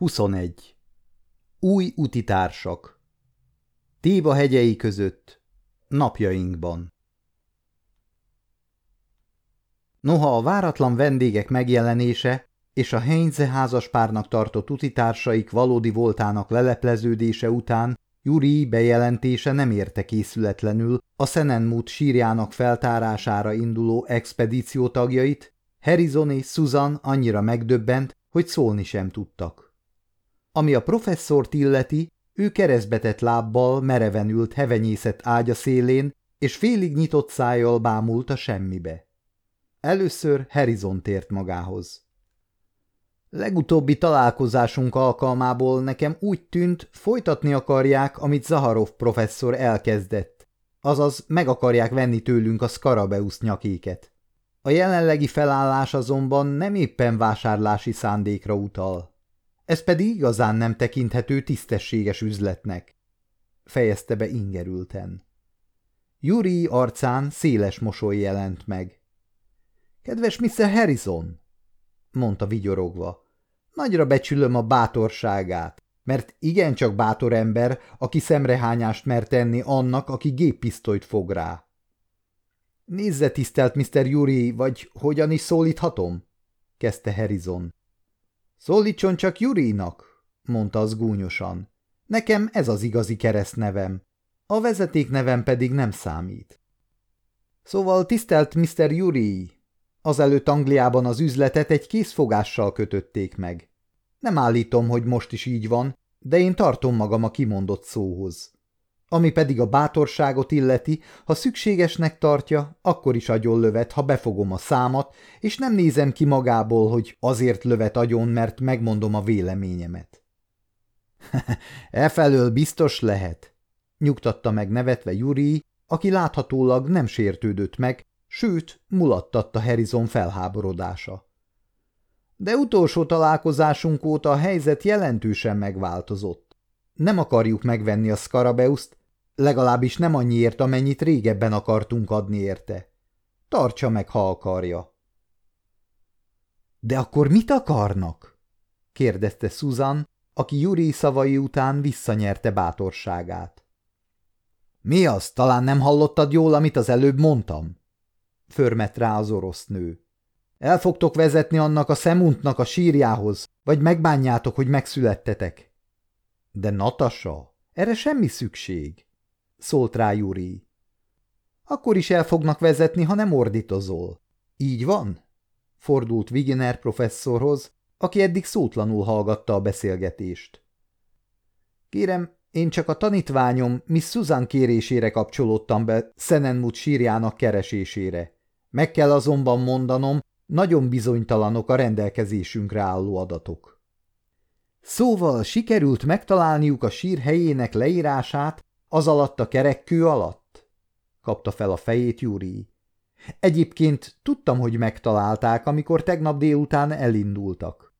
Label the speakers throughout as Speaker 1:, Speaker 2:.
Speaker 1: 21. Új utitársak Téba hegyei között Napjainkban Noha a váratlan vendégek megjelenése és a Heinze házaspárnak tartott utitársaik valódi voltának lelepleződése után Juri bejelentése nem érte készületlenül a Szenenmút sírjának feltárására induló expedíció tagjait, Harrison és Susan annyira megdöbbent, hogy szólni sem tudtak. Ami a professzort illeti, ő keresztbetett lábbal mereven ült hevenyészet ágya szélén, és félig nyitott szájjal bámult a semmibe. Először Harrison tért magához. Legutóbbi találkozásunk alkalmából nekem úgy tűnt, folytatni akarják, amit Zaharov professzor elkezdett, azaz meg akarják venni tőlünk a Scarabeus nyakéket. A jelenlegi felállás azonban nem éppen vásárlási szándékra utal. Ez pedig igazán nem tekinthető tisztességes üzletnek, fejezte be ingerülten. Yuri arcán széles mosoly jelent meg. Kedves Mr. Harrison, mondta vigyorogva, nagyra becsülöm a bátorságát, mert igencsak bátor ember, aki szemrehányást mer tenni annak, aki géppisztolyt fog rá. Nézze, tisztelt Mr. Yuri, vagy hogyan is szólíthatom? kezdte Harrison. Szólítson csak Jurinak, mondta az gúnyosan. Nekem ez az igazi keresztnevem. A vezetéknevem pedig nem számít. Szóval tisztelt Mr. Yuri, azelőtt Angliában az üzletet egy készfogással kötötték meg. Nem állítom, hogy most is így van, de én tartom magam a kimondott szóhoz. Ami pedig a bátorságot illeti, ha szükségesnek tartja, akkor is agyon lövet, ha befogom a számat, és nem nézem ki magából, hogy azért lövet agyon, mert megmondom a véleményemet. Efelől biztos lehet, nyugtatta meg nevetve Juri, aki láthatólag nem sértődött meg, sőt, mulattatta Harrison felháborodása. De utolsó találkozásunk óta a helyzet jelentősen megváltozott. Nem akarjuk megvenni a Scarabeuszt, Legalábbis nem annyiért, amennyit régebben akartunk adni érte. Tartsa meg, ha akarja. De akkor mit akarnak? kérdezte Susan, aki Juri szavai után visszanyerte bátorságát. Mi az, talán nem hallottad jól, amit az előbb mondtam? Förmet rá az orosz nő. El fogtok vezetni annak a szemuntnak a sírjához, vagy megbánjátok, hogy megszülettetek. De Natasa, erre semmi szükség szólt rá Juri. Akkor is el fognak vezetni, ha nem ordítozol. Így van? Fordult Wigener professzorhoz, aki eddig szótlanul hallgatta a beszélgetést. Kérem, én csak a tanítványom Miss Susan kérésére kapcsolódtam be Szenenmut sírjának keresésére. Meg kell azonban mondanom, nagyon bizonytalanok a rendelkezésünkre álló adatok. Szóval sikerült megtalálniuk a sír helyének leírását, az alatt a kerekkő alatt? Kapta fel a fejét Júri. Egyébként tudtam, hogy megtalálták, amikor tegnap délután elindultak.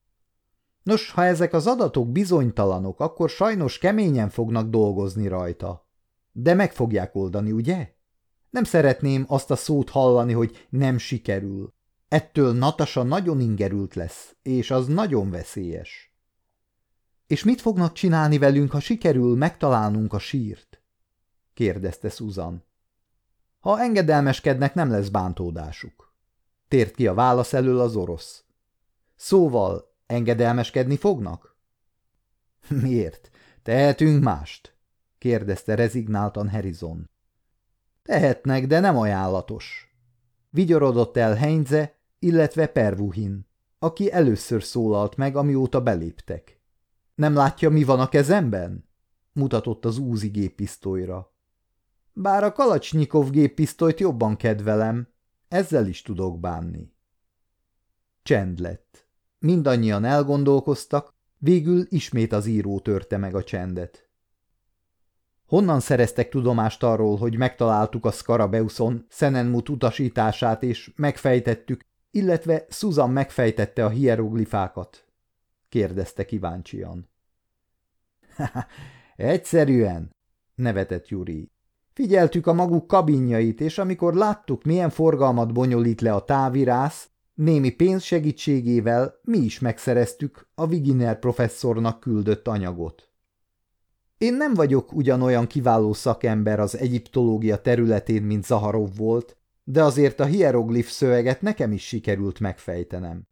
Speaker 1: Nos, ha ezek az adatok bizonytalanok, akkor sajnos keményen fognak dolgozni rajta. De meg fogják oldani, ugye? Nem szeretném azt a szót hallani, hogy nem sikerül. Ettől Natasa nagyon ingerült lesz, és az nagyon veszélyes. És mit fognak csinálni velünk, ha sikerül megtalálnunk a sírt? Kérdezte Susan. Ha engedelmeskednek, nem lesz bántódásuk. Tért ki a válasz elől az orosz. Szóval engedelmeskedni fognak? Miért? Tehetünk mást? kérdezte rezignáltan Harrison. Tehetnek, de nem ajánlatos. Vigyorodott el Heinze, illetve Pervuhin, aki először szólalt meg, amióta beléptek. Nem látja, mi van a kezemben? mutatott az úzi géppisztolyra. Bár a Kalacsnyikov géppisztolyt jobban kedvelem, ezzel is tudok bánni. Csend lett. Mindannyian elgondolkoztak, végül ismét az író törte meg a csendet. Honnan szereztek tudomást arról, hogy megtaláltuk a Skarabeuszon Szenenmut utasítását, és megfejtettük, illetve Susan megfejtette a hieroglifákat? kérdezte kíváncsian. – Egyszerűen, nevetett Juri. Figyeltük a maguk kabinjait, és amikor láttuk, milyen forgalmat bonyolít le a távirász, Némi pénz segítségével mi is megszereztük a Viginer professzornak küldött anyagot. Én nem vagyok ugyanolyan kiváló szakember az egyiptológia területén, mint Zaharov volt, de azért a hieroglif szöveget nekem is sikerült megfejtenem.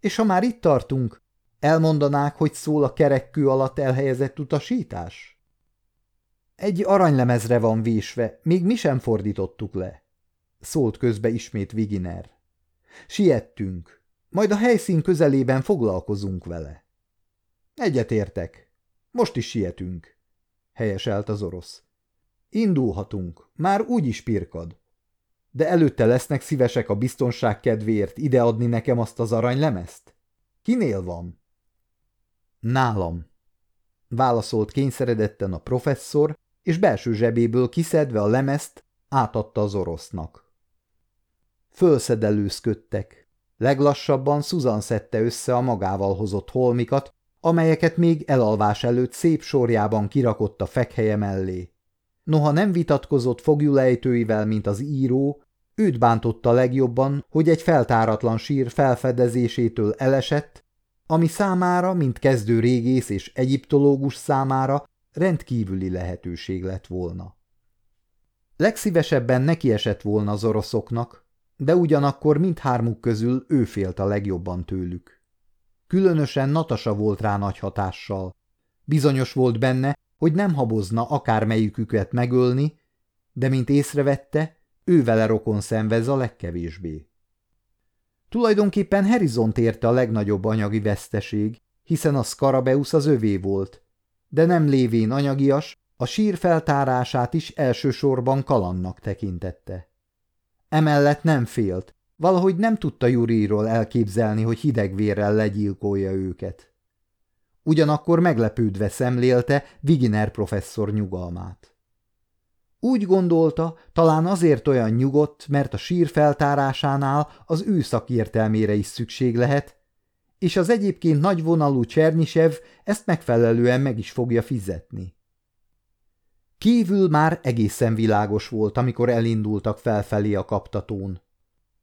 Speaker 1: És ha már itt tartunk, elmondanák, hogy szól a kerekkő alatt elhelyezett utasítás? Egy aranylemezre van vésve, még mi sem fordítottuk le. Szólt közbe ismét Viginer. Siettünk, majd a helyszín közelében foglalkozunk vele. Egyetértek, most is sietünk, helyeselt az orosz. Indulhatunk, már úgy is pirkad. De előtte lesznek szívesek a biztonság kedvéért ideadni nekem azt az aranylemezt? Kinél van? Nálam, válaszolt kényszeredetten a professzor, és belső zsebéből kiszedve a lemezt átadta az orosznak. Fölszedelőzködtek. Leglassabban Susan szedte össze a magával hozott holmikat, amelyeket még elalvás előtt szép sorjában kirakott a fekhelye mellé. Noha nem vitatkozott fogjulejtőivel, mint az író, őt bántotta legjobban, hogy egy feltáratlan sír felfedezésétől elesett, ami számára, mint kezdő régész és egyiptológus számára rendkívüli lehetőség lett volna. Legszívesebben nekiesett volna az oroszoknak, de ugyanakkor mindhármuk közül ő félt a legjobban tőlük. Különösen Natasa volt rá nagy hatással. Bizonyos volt benne, hogy nem habozna akármelyiküket megölni, de mint észrevette, ő vele rokon szenvez a legkevésbé. Tulajdonképpen Harrison érte a legnagyobb anyagi veszteség, hiszen a Scarabeus az övé volt, de nem lévén anyagias, a sír feltárását is elsősorban kalannak tekintette. Emellett nem félt, valahogy nem tudta Juriról elképzelni, hogy hidegvérrel legyilkolja őket. Ugyanakkor meglepődve szemlélte Viginer professzor nyugalmát. Úgy gondolta, talán azért olyan nyugodt, mert a sír feltárásánál az ő szakértelmére is szükség lehet, és az egyébként nagyvonalú Csernisev ezt megfelelően meg is fogja fizetni. Kívül már egészen világos volt, amikor elindultak felfelé a kaptatón.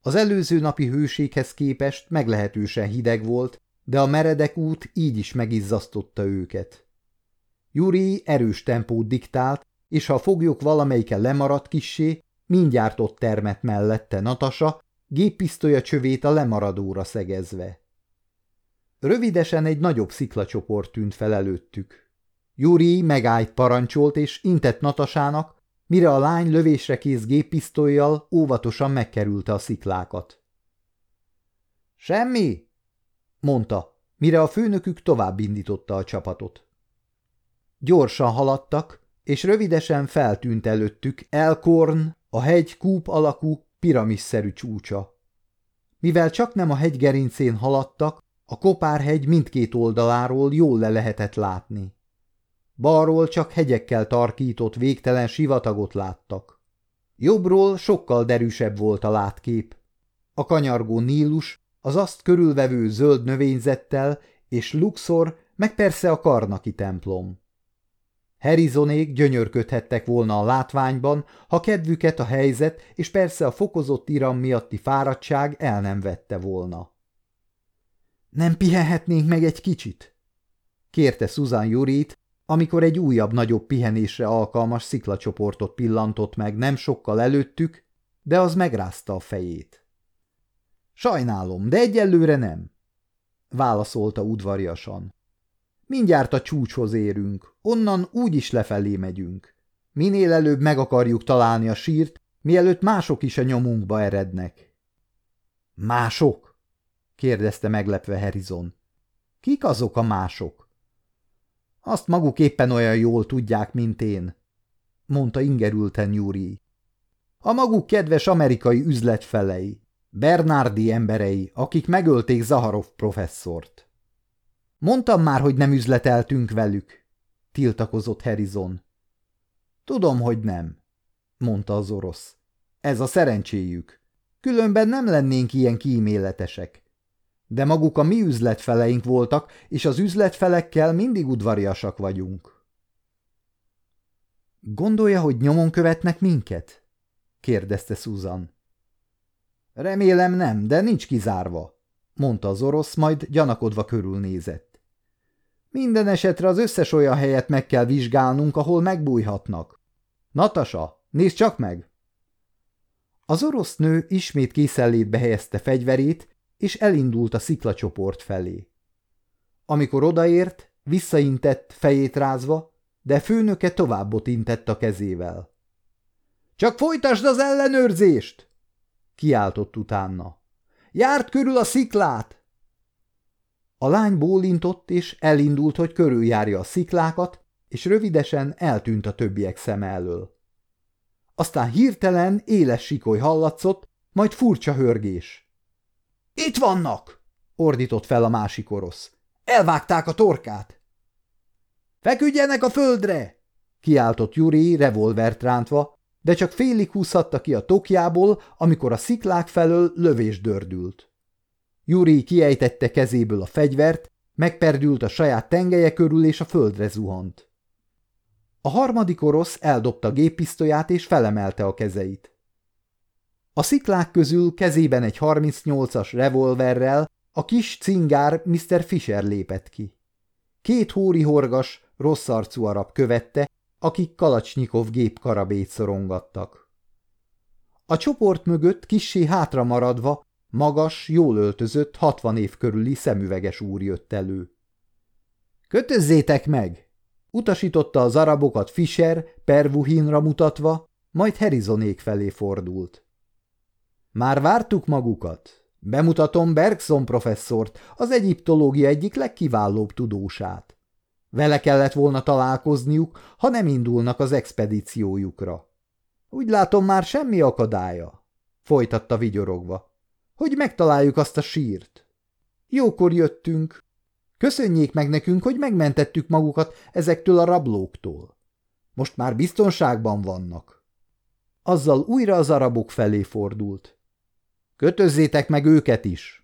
Speaker 1: Az előző napi hőséghez képest meglehetősen hideg volt, de a meredek út így is megizzasztotta őket. Juri erős tempót diktált, és ha a foglyok valamelyike lemaradt kissé, mindjárt ott termett mellette Natasa, géppisztolya csövét a lemaradóra szegezve. Rövidesen egy nagyobb sziklacsoport tűnt fel előttük. Júri megállt parancsolt és intett Natasának, mire a lány lövésre kész géppisztolyjal óvatosan megkerülte a sziklákat. Semmi, mondta, mire a főnökük tovább indította a csapatot. Gyorsan haladtak, és rövidesen feltűnt előttük Elkorn, a hegy kúp alakú, piramisszerű csúcsa. Mivel csak nem a hegy gerincén haladtak, a Kopárhegy mindkét oldaláról jól le lehetett látni. Balról csak hegyekkel tarkított végtelen sivatagot láttak. Jobbról sokkal derűsebb volt a látkép. A kanyargó Nílus, az azt körülvevő zöld növényzettel és Luxor, meg persze a karnaki templom. Herizonék gyönyörködhettek volna a látványban, ha kedvüket a helyzet és persze a fokozott iram miatti fáradtság el nem vette volna. – Nem pihenhetnénk meg egy kicsit? – kérte Susan Jurit, amikor egy újabb, nagyobb pihenésre alkalmas sziklacsoportot pillantott meg nem sokkal előttük, de az megrázta a fejét. Sajnálom, de egyelőre nem, válaszolta udvariasan. Mindjárt a csúcshoz érünk, onnan úgy is lefelé megyünk. Minél előbb meg akarjuk találni a sírt, mielőtt mások is a nyomunkba erednek. Mások? Kérdezte meglepve Harrison. Kik azok a mások? Azt maguk éppen olyan jól tudják, mint én, mondta ingerülten Júri. A maguk kedves amerikai üzletfelei, Bernardi emberei, akik megölték Zaharov professzort. Mondtam már, hogy nem üzleteltünk velük, tiltakozott Harrison. Tudom, hogy nem, mondta az orosz. Ez a szerencséjük. Különben nem lennénk ilyen kíméletesek de maguk a mi üzletfeleink voltak, és az üzletfelekkel mindig udvariasak vagyunk. Gondolja, hogy nyomon követnek minket? kérdezte Susan. Remélem nem, de nincs kizárva, mondta az orosz, majd gyanakodva körülnézett. Minden esetre az összes olyan helyet meg kell vizsgálnunk, ahol megbújhatnak. Natasa, nézd csak meg! Az orosz nő ismét készenlétbe helyezte fegyverét, és elindult a sziklacsoport felé. Amikor odaért, visszaintett, fejét rázva, de főnöke továbbot intett a kezével. – Csak folytasd az ellenőrzést! – kiáltott utána. – Járt körül a sziklát! A lány bólintott, és elindult, hogy körüljárja a sziklákat, és rövidesen eltűnt a többiek szem elől. Aztán hirtelen éles sikoly hallatszott, majd furcsa hörgés. – Itt vannak! – ordított fel a másik orosz. – Elvágták a torkát! – Feküdjenek a földre! – kiáltott Juri revolvert rántva, de csak félig húzhatta ki a tokjából, amikor a sziklák felől lövés dördült. Juri kiejtette kezéből a fegyvert, megperdült a saját tengelye körül és a földre zuhant. A harmadik orosz eldobta géppisztolyát és felemelte a kezeit. A sziklák közül kezében egy 38-as revolverrel a kis cingár Mr. Fisher lépett ki. Két hóri horgas, rossz arcú arab követte, akik Kalacsnyikov gépkarabét szorongattak. A csoport mögött kissé hátra maradva, magas, jól öltözött, hatvan év körüli szemüveges úr jött elő. – Kötözzétek meg! Utasította az arabokat Fischer, Pervuhinra mutatva, majd Herizonék felé fordult. Már vártuk magukat. Bemutatom Bergson professzort, az egyiptológia egyik legkiválóbb tudósát. Vele kellett volna találkozniuk, ha nem indulnak az expedíciójukra. Úgy látom, már semmi akadálya, folytatta vigyorogva, hogy megtaláljuk azt a sírt. Jókor jöttünk, Köszönjék meg nekünk, hogy megmentettük magukat ezektől a rablóktól. Most már biztonságban vannak. Azzal újra az arabok felé fordult. Kötözzétek meg őket is!